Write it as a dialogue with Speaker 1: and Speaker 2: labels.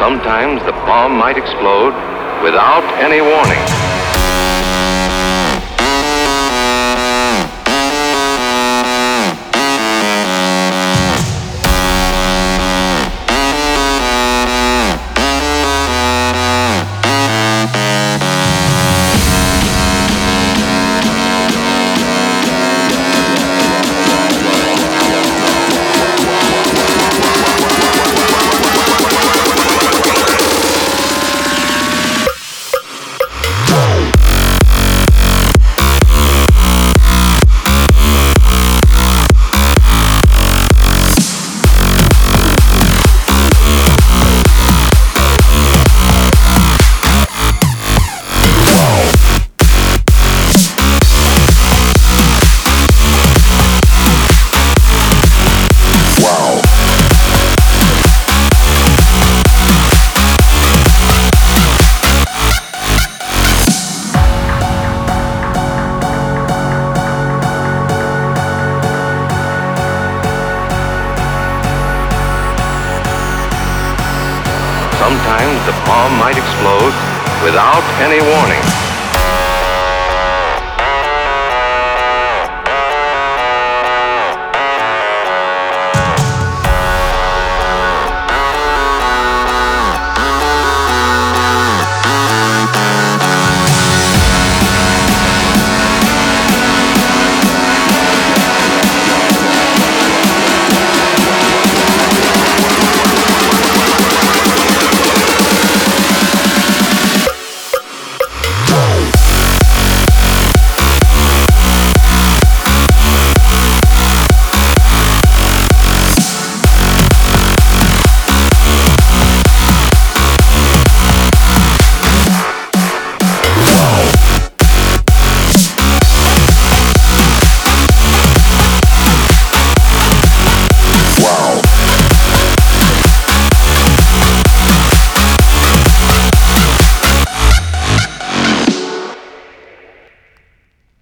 Speaker 1: Sometimes the bomb might explode without any warning. Sometimes the bomb might explode without any warning.